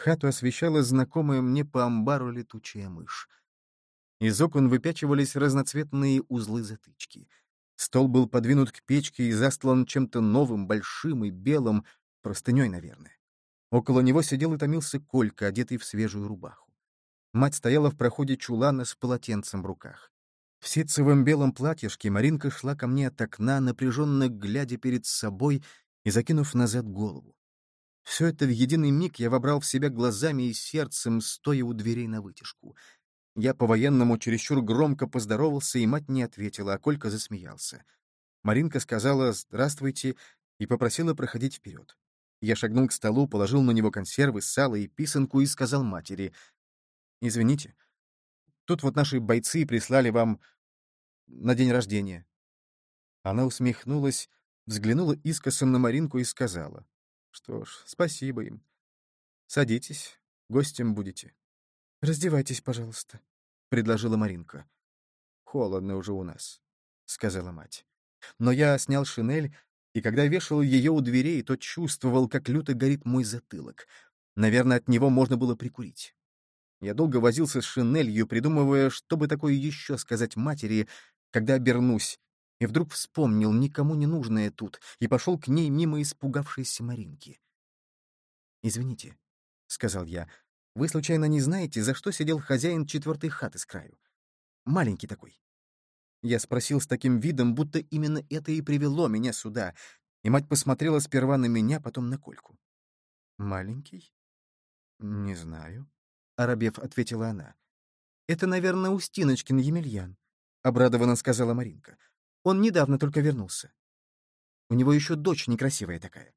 Хату освещала знакомая мне по амбару летучая мышь. Из окон выпячивались разноцветные узлы-затычки. Стол был подвинут к печке и застлан чем-то новым, большим и белым, простыней, наверное. Около него сидел и томился Колька, одетый в свежую рубаху. Мать стояла в проходе чулана с полотенцем в руках. В ситцевом белом платьишке Маринка шла ко мне от окна, напряженно глядя перед собой и закинув назад голову. Все это в единый миг я вобрал в себя глазами и сердцем, стоя у дверей на вытяжку. Я по-военному чересчур громко поздоровался, и мать не ответила, а Колька засмеялся. Маринка сказала «здравствуйте» и попросила проходить вперед. Я шагнул к столу, положил на него консервы, сало и писанку и сказал матери «Извините, тут вот наши бойцы прислали вам на день рождения». Она усмехнулась, взглянула искоса на Маринку и сказала что ж, спасибо им. Садитесь, гостем будете. Раздевайтесь, пожалуйста, — предложила Маринка. Холодно уже у нас, — сказала мать. Но я снял шинель, и когда вешал ее у дверей, то чувствовал, как люто горит мой затылок. Наверное, от него можно было прикурить. Я долго возился с шинелью, придумывая, что бы такое еще сказать матери, когда обернусь, и вдруг вспомнил никому не нужное тут и пошел к ней мимо испугавшейся Маринки. «Извините», — сказал я, — «вы случайно не знаете, за что сидел хозяин четвертой хаты с краю? Маленький такой». Я спросил с таким видом, будто именно это и привело меня сюда, и мать посмотрела сперва на меня, потом на Кольку. «Маленький?» «Не знаю», — Арабев ответила она. «Это, наверное, Устиночкин Емельян», — обрадованно сказала Маринка. Он недавно только вернулся. У него еще дочь некрасивая такая.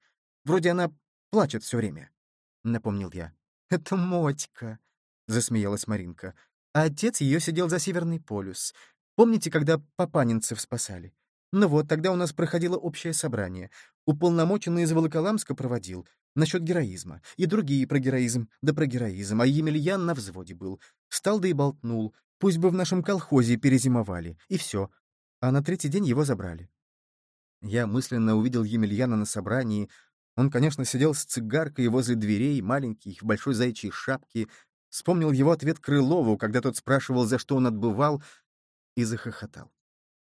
Вроде она плачет все время, — напомнил я. «Это Мотька», — засмеялась Маринка. А отец ее сидел за Северный полюс. Помните, когда папанинцев спасали? Ну вот, тогда у нас проходило общее собрание. Уполномоченный из Волоколамска проводил. Насчет героизма. И другие про героизм, да про героизм. А Емельян на взводе был. Встал да и болтнул. Пусть бы в нашем колхозе перезимовали. И все а на третий день его забрали. Я мысленно увидел Емельяна на собрании. Он, конечно, сидел с цигаркой возле дверей, маленький, в большой заячьей шапке. Вспомнил его ответ Крылову, когда тот спрашивал, за что он отбывал, и захохотал.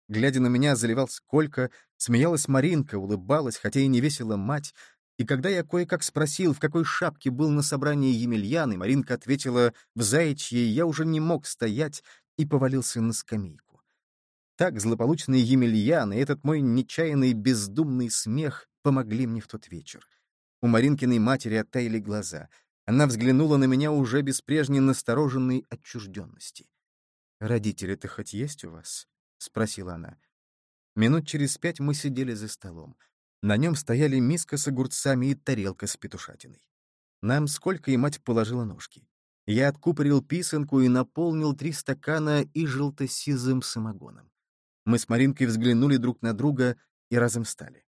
Глядя на меня, заливал сколько, смеялась Маринка, улыбалась, хотя и не весела мать. И когда я кое-как спросил, в какой шапке был на собрании Емельян, и Маринка ответила «в заячьей», я уже не мог стоять и повалился на скамейку. Так злополучный Емельян и этот мой нечаянный бездумный смех помогли мне в тот вечер. У Маринкиной матери оттаяли глаза. Она взглянула на меня уже без прежней настороженной отчужденности. «Родители-то хоть есть у вас?» — спросила она. Минут через пять мы сидели за столом. На нем стояли миска с огурцами и тарелка с петушатиной. Нам сколько и мать положила ножки. Я откупорил писанку и наполнил три стакана и желто-сизым самогоном. Мы с Маринкой взглянули друг на друга и разом встали.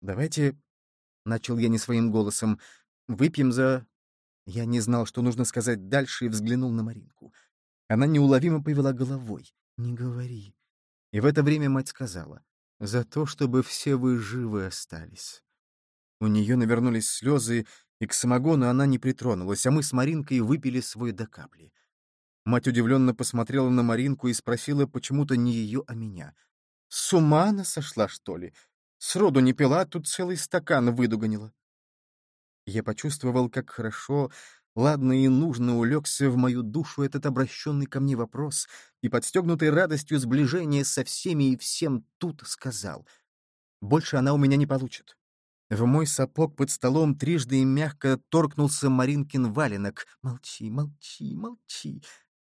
«Давайте», — начал я не своим голосом, — «выпьем за...» Я не знал, что нужно сказать дальше, и взглянул на Маринку. Она неуловимо повела головой. «Не говори». И в это время мать сказала, «За то, чтобы все вы живы остались». У нее навернулись слезы, и к самогону она не притронулась, а мы с Маринкой выпили свой до капли. Мать удивленно посмотрела на Маринку и спросила почему-то не ее, а меня. «С ума она сошла, что ли? Сроду не пила, а тут целый стакан выдуганила». Я почувствовал, как хорошо, ладно и нужно улегся в мою душу этот обращенный ко мне вопрос и, подстегнутый радостью сближения со всеми и всем, тут сказал. «Больше она у меня не получит». В мой сапог под столом трижды мягко торкнулся Маринкин валенок. «Молчи, молчи, молчи!»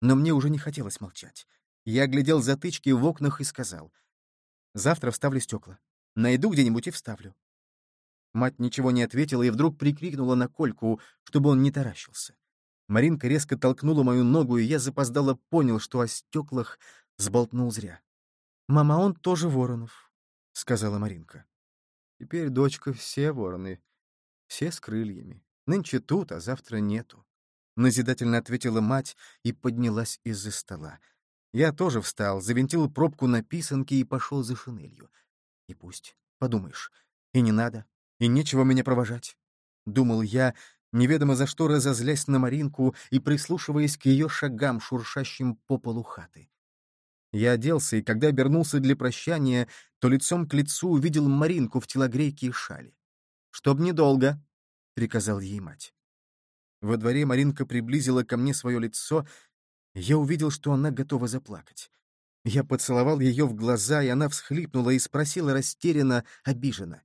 Но мне уже не хотелось молчать. Я глядел затычки в окнах и сказал. «Завтра вставлю стекла. Найду где-нибудь и вставлю». Мать ничего не ответила и вдруг прикрикнула на Кольку, чтобы он не таращился. Маринка резко толкнула мою ногу, и я запоздало понял, что о стеклах сболтнул зря. «Мама, он тоже Воронов», — сказала Маринка. «Теперь, дочка, все вороны, все с крыльями. Нынче тут, а завтра нету. — назидательно ответила мать и поднялась из-за стола. Я тоже встал, завинтил пробку на писанке и пошел за шинелью. И пусть, подумаешь, и не надо, и нечего меня провожать. Думал я, неведомо за что разозлясь на Маринку и прислушиваясь к ее шагам, шуршащим по полу хаты. Я оделся, и когда обернулся для прощания, то лицом к лицу увидел Маринку в телогрейке и шале. «Чтоб недолго», — приказал ей мать. Во дворе Маринка приблизила ко мне свое лицо, я увидел, что она готова заплакать. Я поцеловал ее в глаза, и она всхлипнула и спросила растерянно, обиженно.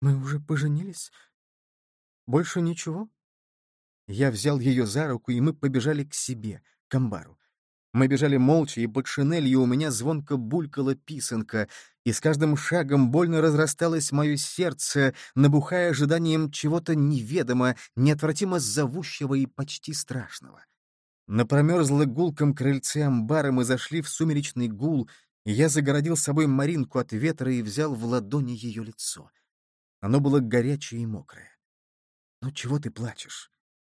«Мы уже поженились? Больше ничего?» Я взял ее за руку, и мы побежали к себе, к амбару. Мы бежали молча, и под шинелью у меня звонко булькала писанка, и с каждым шагом больно разрасталось мое сердце, набухая ожиданием чего-то неведомо, неотвратимо зовущего и почти страшного. На промерзло гулком крыльце амбара мы зашли в сумеречный гул, и я загородил собой Маринку от ветра и взял в ладони ее лицо. Оно было горячее и мокрое. «Ну чего ты плачешь?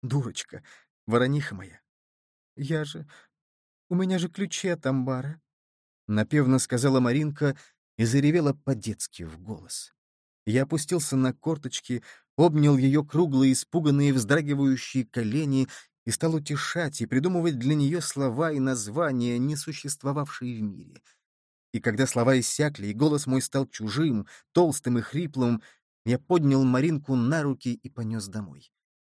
Дурочка, ворониха моя!» «Я же... У меня же ключи от амбара!» Напевно сказала Маринка и заревела по-детски в голос. Я опустился на корточки, обнял ее круглые, испуганные, вздрагивающие колени и стал утешать и придумывать для нее слова и названия, не существовавшие в мире. И когда слова иссякли, и голос мой стал чужим, толстым и хриплым, я поднял Маринку на руки и понес домой.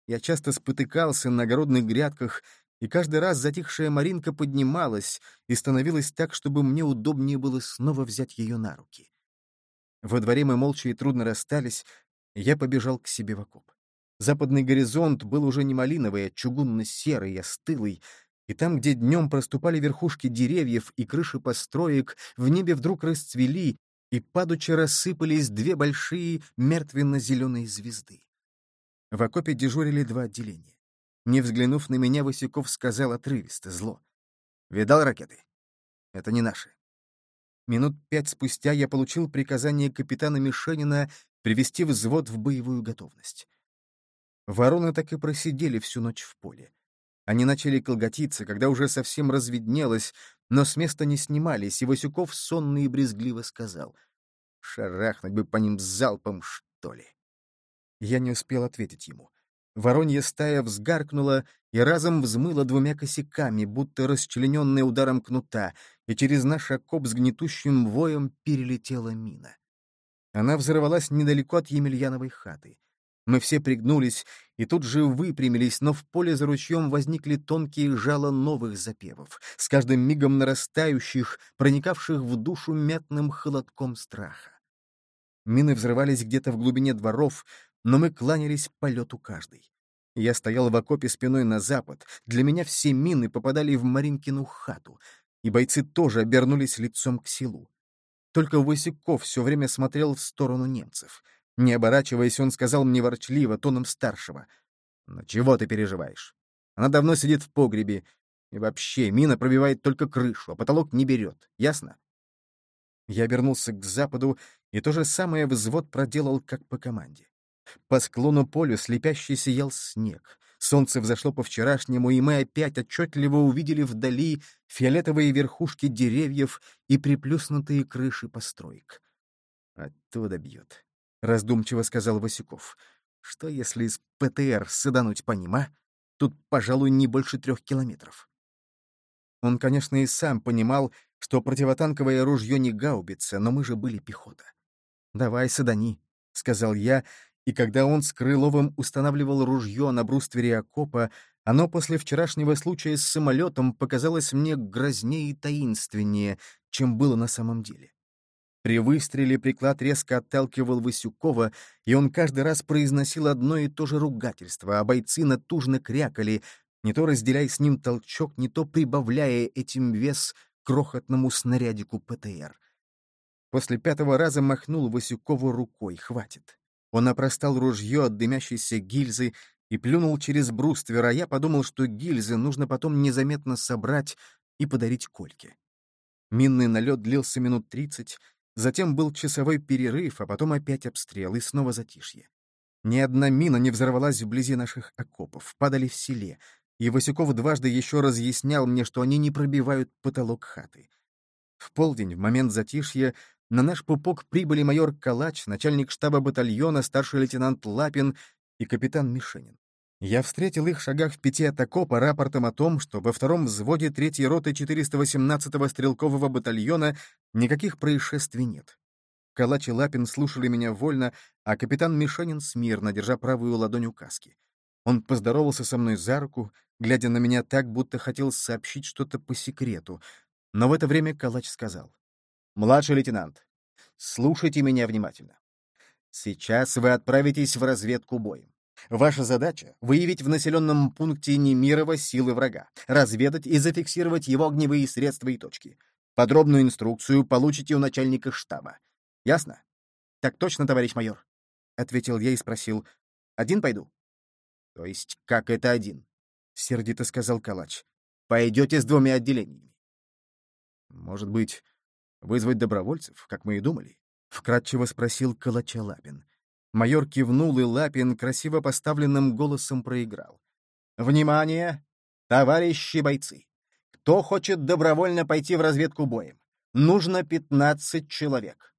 Я часто спотыкался на огородных грядках, и каждый раз затихшая Маринка поднималась и становилась так, чтобы мне удобнее было снова взять ее на руки. Во дворе мы молча и трудно расстались, я побежал к себе в окоп. Западный горизонт был уже не малиновый, а чугунно-серый, остылый, и там, где днем проступали верхушки деревьев и крыши построек, в небе вдруг расцвели, и падуче рассыпались две большие мертвенно-зеленые звезды. В окопе дежурили два отделения. Не взглянув на меня, Васюков сказал отрывисто, зло. «Видал ракеты? Это не наши». Минут пять спустя я получил приказание капитана Мишенина привести взвод в боевую готовность. Вороны так и просидели всю ночь в поле. Они начали колготиться, когда уже совсем разведнелось, но с места не снимались, и Васюков сонно и брезгливо сказал. «Шарахнуть бы по ним залпом, что ли?» Я не успел ответить ему. Воронья стая взгаркнула и разом взмыла двумя косяками, будто расчлененная ударом кнута, и через наш окоп с гнетущим воем перелетела мина. Она взорвалась недалеко от Емельяновой хаты. Мы все пригнулись и тут же выпрямились, но в поле за ручьем возникли тонкие жало новых запевов, с каждым мигом нарастающих, проникавших в душу мятным холодком страха. Мины взрывались где-то в глубине дворов, но мы кланялись полету каждый. Я стоял в окопе спиной на запад, для меня все мины попадали в Маринкину хату, и бойцы тоже обернулись лицом к селу. Только Васюков все время смотрел в сторону немцев — не оборачиваясь, он сказал мне ворчливо, тоном старшего. «Ну чего ты переживаешь? Она давно сидит в погребе, и вообще мина пробивает только крышу, а потолок не берет. Ясно?» Я обернулся к западу, и то же самое взвод проделал, как по команде. По склону полю слепящий сиял снег. Солнце взошло по-вчерашнему, и мы опять отчетливо увидели вдали фиолетовые верхушки деревьев и приплюснутые крыши построек. Оттуда бьет. — раздумчиво сказал Васюков. «Что, если из ПТР садануть по ним, а? Тут, пожалуй, не больше трех километров». Он, конечно, и сам понимал, что противотанковое ружье не гаубица, но мы же были пехота. «Давай, садани», — сказал я, и когда он с Крыловым устанавливал ружье на бруствере окопа, оно после вчерашнего случая с самолетом показалось мне грознее и таинственнее, чем было на самом деле. При выстреле приклад резко отталкивал Васюкова, и он каждый раз произносил одно и то же ругательство, а бойцы натужно крякали, не то разделяя с ним толчок, не то прибавляя этим вес крохотному снарядику ПТР. После пятого раза махнул Васюкову рукой, хватит. Он опростал ружье от дымящейся гильзы и плюнул через бруствер, а я подумал, что гильзы нужно потом незаметно собрать и подарить Кольке. Минный налет длился минут тридцать, Затем был часовой перерыв, а потом опять обстрел и снова затишье. Ни одна мина не взорвалась вблизи наших окопов, падали в селе, и Васюков дважды еще разъяснял мне, что они не пробивают потолок хаты. В полдень, в момент затишья, на наш пупок прибыли майор Калач, начальник штаба батальона, старший лейтенант Лапин и капитан Мишенин. Я встретил их в шагах в пяти от окопа рапортом о том, что во втором взводе 3-й роты 418-го стрелкового батальона никаких происшествий нет. Калач и Лапин слушали меня вольно, а капитан Мишанин смирно, держа правую ладонь у каски. Он поздоровался со мной за руку, глядя на меня так, будто хотел сообщить что-то по секрету. Но в это время Калач сказал. «Младший лейтенант, слушайте меня внимательно. Сейчас вы отправитесь в разведку боем. Ваша задача — выявить в населенном пункте Немирова силы врага, разведать и зафиксировать его огневые средства и точки. Подробную инструкцию получите у начальника штаба. Ясно? Так точно, товарищ майор. Ответил я и спросил. Один пойду? То есть как это один? Сердито сказал Калач. Пойдете с двумя отделениями. Может быть, вызвать добровольцев, как мы и думали? Вкратчиво спросил Калача Лапин. Майор кивнул, и Лапин красиво поставленным голосом проиграл. «Внимание, товарищи бойцы! Кто хочет добровольно пойти в разведку боем? Нужно пятнадцать человек.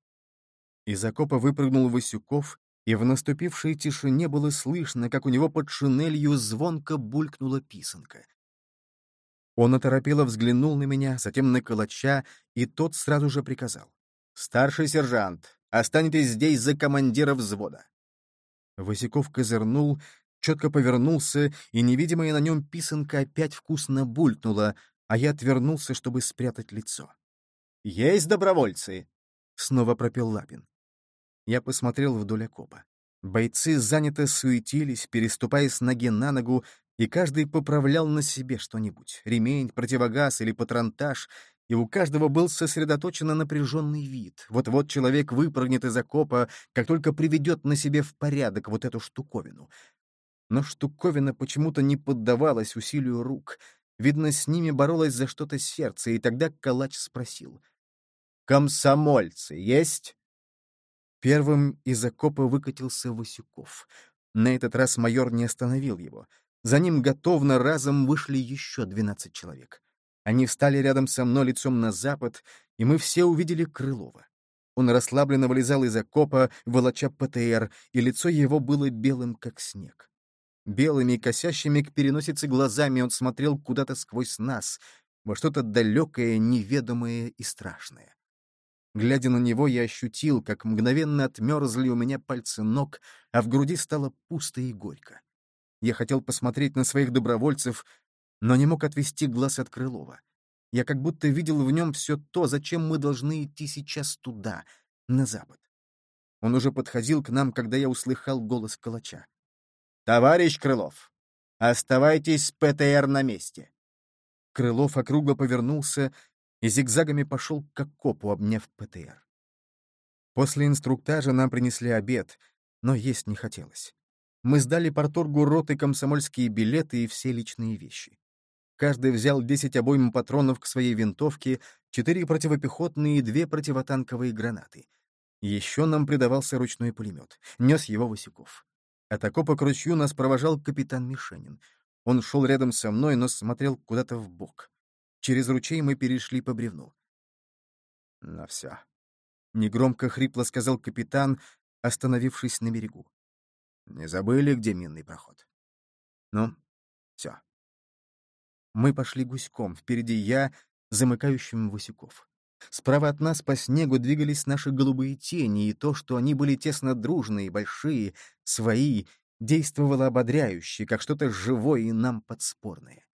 Из окопа выпрыгнул Васюков, и в наступившей тишине было слышно, как у него под шинелью звонко булькнула писанка. Он оторопело взглянул на меня, затем на калача, и тот сразу же приказал. «Старший сержант, останетесь здесь за командира взвода». Васюков козырнул, четко повернулся, и невидимая на нем писанка опять вкусно булькнула, а я отвернулся, чтобы спрятать лицо. «Есть добровольцы!» — снова пропел Лапин. Я посмотрел вдоль окопа. Бойцы занято суетились, переступая с ноги на ногу, и каждый поправлял на себе что-нибудь — ремень, противогаз или патронтаж, и у каждого был сосредоточен напряженный вид. Вот-вот человек выпрыгнет из окопа, как только приведет на себе в порядок вот эту штуковину. Но штуковина почему-то не поддавалась усилию рук. Видно, с ними боролось за что-то сердце, и тогда Калач спросил. «Комсомольцы есть?» Первым из окопа выкатился Васюков. На этот раз майор не остановил его. За ним готовно разом вышли еще двенадцать человек. Они встали рядом со мной лицом на запад, и мы все увидели Крылова. Он расслабленно вылезал из окопа, волоча ПТР, и лицо его было белым, как снег. Белыми, косящими к переносице глазами он смотрел куда-то сквозь нас, во что-то далекое, неведомое и страшное. Глядя на него, я ощутил, как мгновенно отмерзли у меня пальцы ног, а в груди стало пусто и горько. Я хотел посмотреть на своих добровольцев, но не мог отвести глаз от Крылова. Я как будто видел в нем все то, зачем мы должны идти сейчас туда, на запад. Он уже подходил к нам, когда я услыхал голос калача. «Товарищ Крылов, оставайтесь с ПТР на месте!» Крылов округло повернулся и зигзагами пошел к окопу, обняв ПТР. После инструктажа нам принесли обед, но есть не хотелось. Мы сдали порторгу роты комсомольские билеты и все личные вещи. Каждый взял 10 обойм патронов к своей винтовке, 4 противопехотные и 2 противотанковые гранаты. Еще нам придавался ручной пулемет. Нес его Васюков. От окопа к ручью нас провожал капитан Мишенин. Он шел рядом со мной, но смотрел куда-то в бок. Через ручей мы перешли по бревну. «Ну все», — негромко хрипло сказал капитан, остановившись на берегу. «Не забыли, где минный проход?» «Ну, все». Мы пошли гуськом, впереди я, замыкающим Васюков. Справа от нас по снегу двигались наши голубые тени, и то, что они были тесно дружные, большие, свои, действовало ободряюще, как что-то живое и нам подспорное.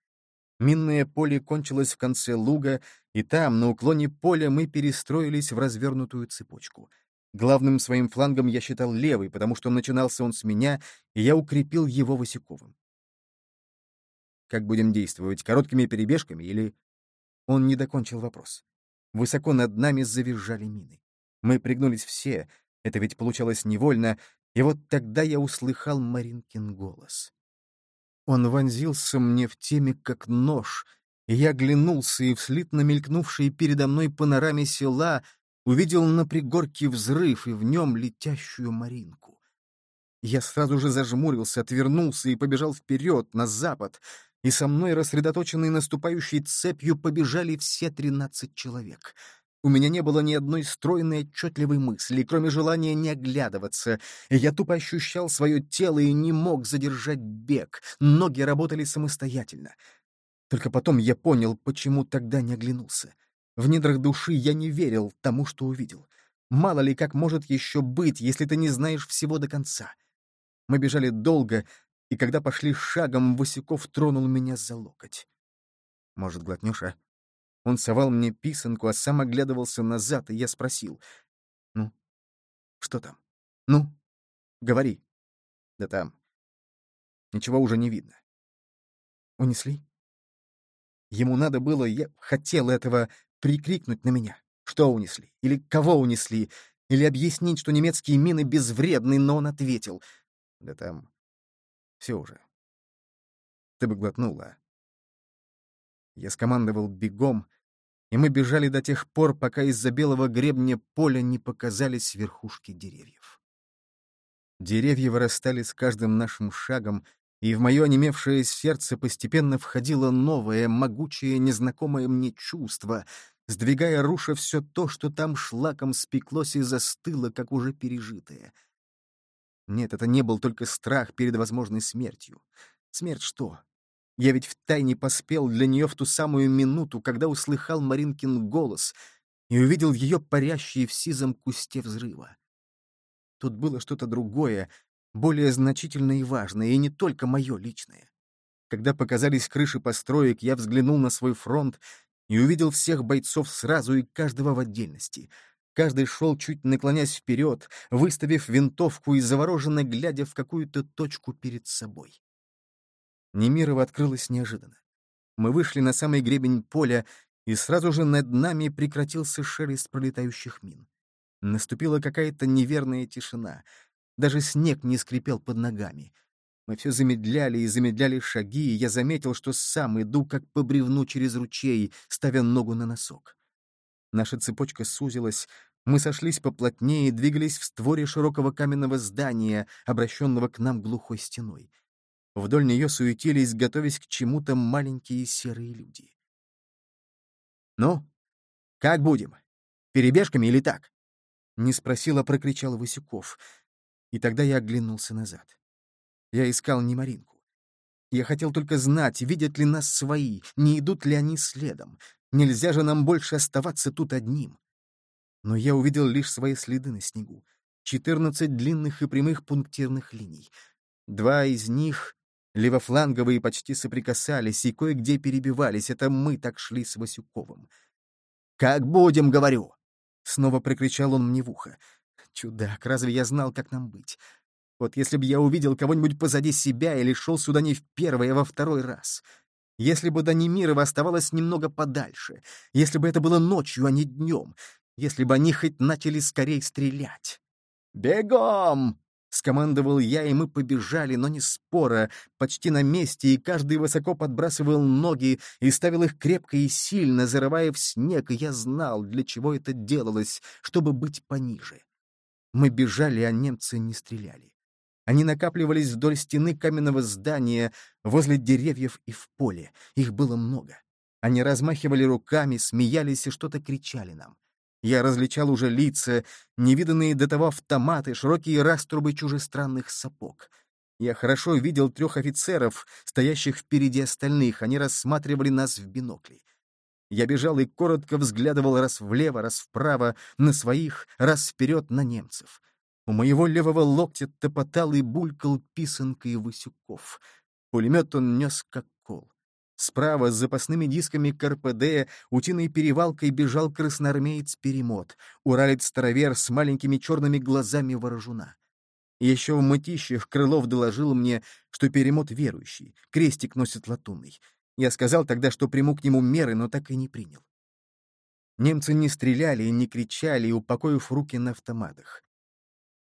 Минное поле кончилось в конце луга, и там, на уклоне поля, мы перестроились в развернутую цепочку. Главным своим флангом я считал левый, потому что начинался он с меня, и я укрепил его Васюковым. Как будем действовать, короткими перебежками или... Он не докончил вопрос. Высоко над нами завизжали мины. Мы пригнулись все, это ведь получалось невольно, и вот тогда я услыхал Маринкин голос. Он вонзился мне в теме, как нож, и я оглянулся и вслед на мелькнувшей передо мной панораме села увидел на пригорке взрыв и в нем летящую Маринку. Я сразу же зажмурился, отвернулся и побежал вперед, на запад, и со мной, рассредоточенной наступающей цепью, побежали все тринадцать человек. У меня не было ни одной стройной отчетливой мысли, кроме желания не оглядываться. Я тупо ощущал свое тело и не мог задержать бег. Ноги работали самостоятельно. Только потом я понял, почему тогда не оглянулся. В недрах души я не верил тому, что увидел. Мало ли как может еще быть, если ты не знаешь всего до конца. Мы бежали долго, и когда пошли шагом, Васюков тронул меня за локоть. «Может, глотнешь, а?» Он совал мне писанку, а сам оглядывался назад, и я спросил. «Ну, что там? Ну, говори». «Да там. Ничего уже не видно». «Унесли?» Ему надо было, я хотел этого, прикрикнуть на меня. Что унесли? Или кого унесли? Или объяснить, что немецкие мины безвредны, но он ответил. Да там... Все уже. Ты бы глотнула. Я скомандовал бегом, и мы бежали до тех пор, пока из-за белого гребня поля не показались верхушки деревьев. Деревья вырастали с каждым нашим шагом, и в мое онемевшее сердце постепенно входило новое, могучее, незнакомое мне чувство, сдвигая руша все то, что там шлаком спеклось и застыло, как уже пережитое. Нет, это не был только страх перед возможной смертью. Смерть что? Я ведь втайне поспел для нее в ту самую минуту, когда услыхал Маринкин голос и увидел ее парящей в сизом кусте взрыва. Тут было что-то другое, более значительное и важное, и не только мое личное. Когда показались крыши построек, я взглянул на свой фронт и увидел всех бойцов сразу и каждого в отдельности. Каждый шел, чуть наклонясь вперед, выставив винтовку и завороженно глядя в какую-то точку перед собой. Немирова открылась неожиданно. Мы вышли на самый гребень поля, и сразу же над нами прекратился шелест пролетающих мин. Наступила какая-то неверная тишина. Даже снег не скрипел под ногами. Мы все замедляли и замедляли шаги, и я заметил, что сам иду как по бревну через ручей, ставя ногу на носок. Наша цепочка сузилась, мы сошлись поплотнее и двигались в створе широкого каменного здания, обращенного к нам глухой стеной. Вдоль нее суетились, готовясь к чему-то маленькие серые люди. «Ну, как будем? Перебежками или так?» Не спросил, а прокричал Васюков. И тогда я оглянулся назад. Я искал не Маринку. Я хотел только знать, видят ли нас свои, не идут ли они следом. Нельзя же нам больше оставаться тут одним. Но я увидел лишь свои следы на снегу. Четырнадцать длинных и прямых пунктирных линий. Два из них, левофланговые, почти соприкасались и кое-где перебивались. Это мы так шли с Васюковым. «Как будем, говорю!» — снова прикричал он мне в ухо. «Чудак, разве я знал, как нам быть? Вот если бы я увидел кого-нибудь позади себя или шел сюда не в первый, а во второй раз. Если бы до Немирова оставалось немного подальше. Если бы это было ночью, а не днем. Если бы они хоть начали скорее стрелять. «Бегом!» — скомандовал я, и мы побежали, но не спора, почти на месте, и каждый высоко подбрасывал ноги и ставил их крепко и сильно, зарывая в снег, и я знал, для чего это делалось, чтобы быть пониже. Мы бежали, а немцы не стреляли. Они накапливались вдоль стены каменного здания, возле деревьев и в поле. Их было много. Они размахивали руками, смеялись и что-то кричали нам. Я различал уже лица, невиданные до того автоматы, широкие раструбы чужестранных сапог. Я хорошо видел трех офицеров, стоящих впереди остальных. Они рассматривали нас в бинокли. Я бежал и коротко взглядывал раз влево, раз вправо, на своих, раз вперед на немцев. У моего левого локтя топотал и булькал писанкой Васюков. Пулемет он нес как кол. Справа с запасными дисками КРПД утиной перевалкой бежал красноармеец-перемот, уралец-старовер с маленькими черными глазами ворожуна. Еще в мытищах Крылов доложил мне, что перемот верующий, крестик носит латунный. Я сказал тогда, что приму к нему меры, но так и не принял. Немцы не стреляли и не кричали, упокоив руки на автоматах.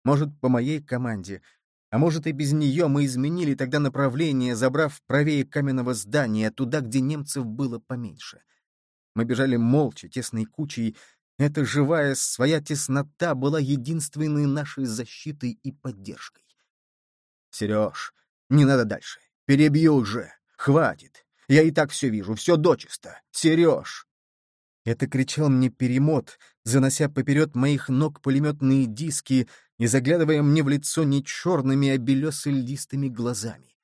Может, по моей команде, а может и без нее мы изменили тогда направление, забрав правее каменного здания, туда, где немцев было поменьше. Мы бежали молча, тесной кучей. Эта живая своя теснота была единственной нашей защитой и поддержкой. «Сереж, не надо дальше. Перебью же. Хватит. Я и так все вижу, все дочисто. Сереж!» Это кричал мне перемот, занося поперед моих ног пулеметные диски и заглядывая мне в лицо не черными, а белесо-льдистыми глазами.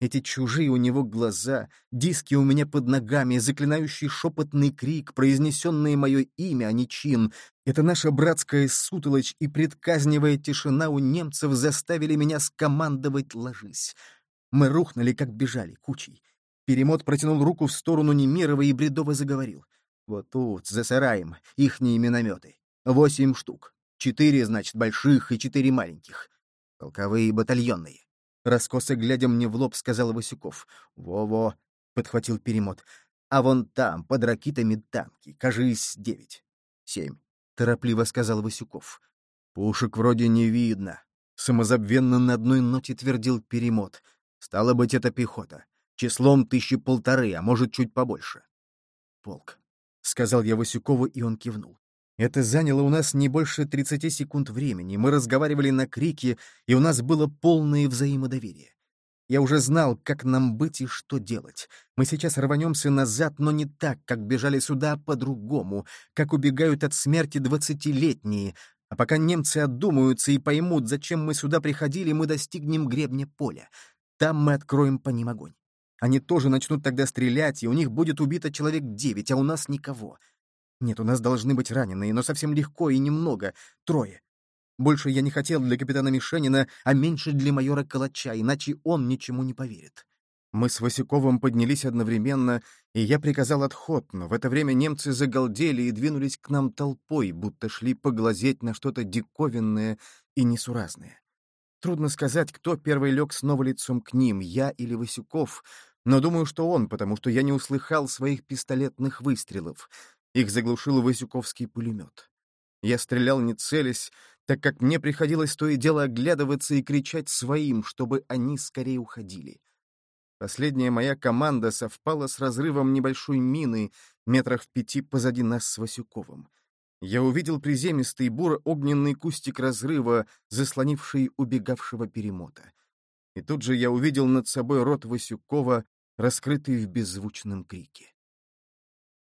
Эти чужие у него глаза, диски у меня под ногами, заклинающий шепотный крик, произнесенное мое имя, а не чин. Это наша братская сутолочь и предказневая тишина у немцев заставили меня скомандовать «ложись». Мы рухнули, как бежали, кучей. Перемот протянул руку в сторону Немирова и бредово заговорил. «Вот тут, за сараем, ихние минометы. Восемь штук. Четыре, значит, больших и четыре маленьких. Полковые и батальонные. Раскоса глядя мне в лоб, сказал Васюков. «Во-во», — подхватил перемот. «А вон там, под ракитами танки, кажись, девять». «Семь», — торопливо сказал Васюков. «Пушек вроде не видно», — самозабвенно на одной ноте твердил перемот. «Стало быть, это пехота. Числом тысячи полторы, а может, чуть побольше». «Полк», — сказал я Васюкову, и он кивнул. Это заняло у нас не больше 30 секунд времени. Мы разговаривали на крике, и у нас было полное взаимодоверие. Я уже знал, как нам быть и что делать. Мы сейчас рванемся назад, но не так, как бежали сюда, а по-другому, как убегают от смерти двадцатилетние. А пока немцы отдумаются и поймут, зачем мы сюда приходили, мы достигнем гребня поля. Там мы откроем по ним огонь. Они тоже начнут тогда стрелять, и у них будет убито человек девять, а у нас никого. Нет, у нас должны быть раненые, но совсем легко и немного. Трое. Больше я не хотел для капитана Мишенина, а меньше для майора Калача, иначе он ничему не поверит. Мы с Васюковым поднялись одновременно, и я приказал отход, но в это время немцы загалдели и двинулись к нам толпой, будто шли поглазеть на что-то диковинное и несуразное. Трудно сказать, кто первый лег снова лицом к ним, я или Васюков, но думаю, что он, потому что я не услыхал своих пистолетных выстрелов — их заглушил Васюковский пулемет. Я стрелял не целясь, так как мне приходилось то и дело оглядываться и кричать своим, чтобы они скорее уходили. Последняя моя команда совпала с разрывом небольшой мины метрах в пяти позади нас с Васюковым. Я увидел приземистый буро-огненный кустик разрыва, заслонивший убегавшего перемота. И тут же я увидел над собой рот Васюкова, раскрытый в беззвучном крике.